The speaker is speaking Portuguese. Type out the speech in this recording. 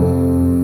Música